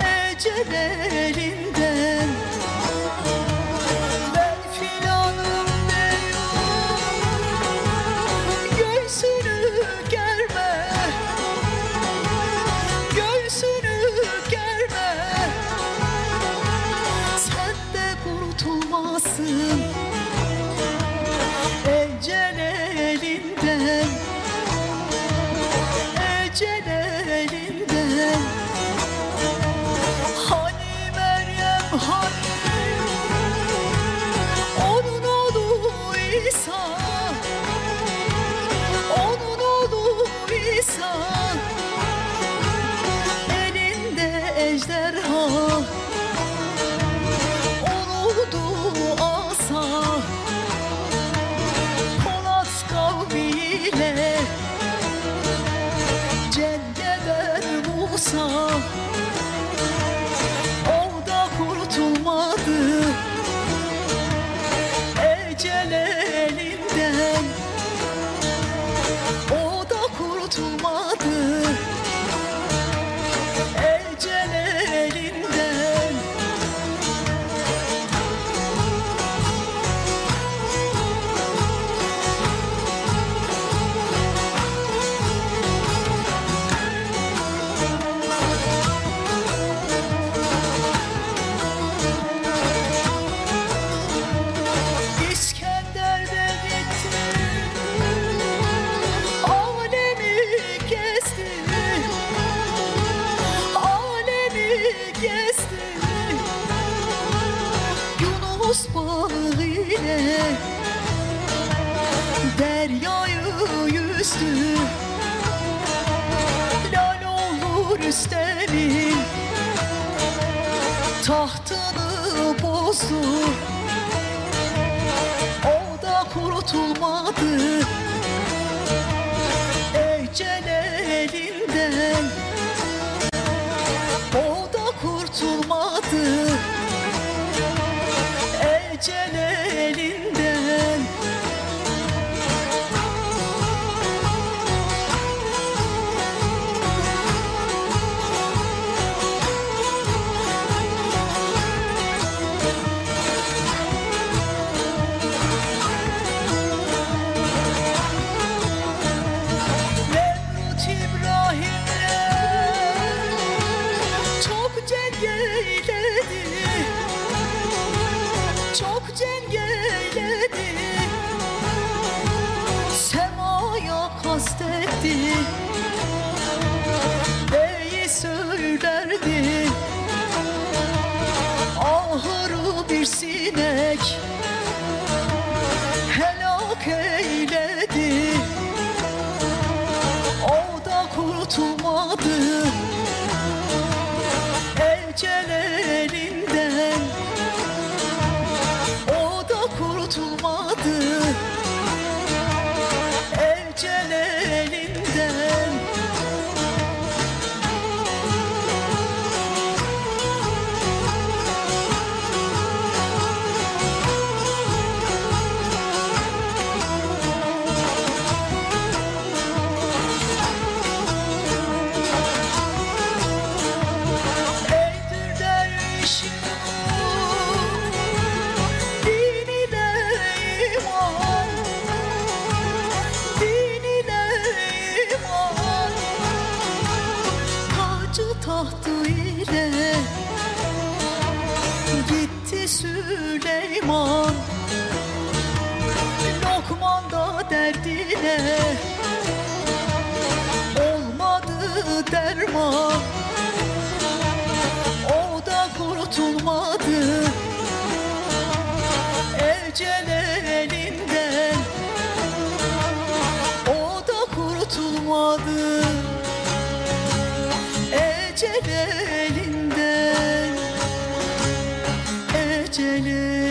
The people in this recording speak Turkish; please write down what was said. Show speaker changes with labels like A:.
A: Ecel elinden song Yunus balığı ile Deryayı yüzdü Lal olur Rüstem'in Tahtını bozdu O da kurtulmadı söylerdi Ahırı bir sinek ile Gitti Süleyman. Lokman da derdine. Olmadı derman. O da kurtulmadı. Ecel elinden. O da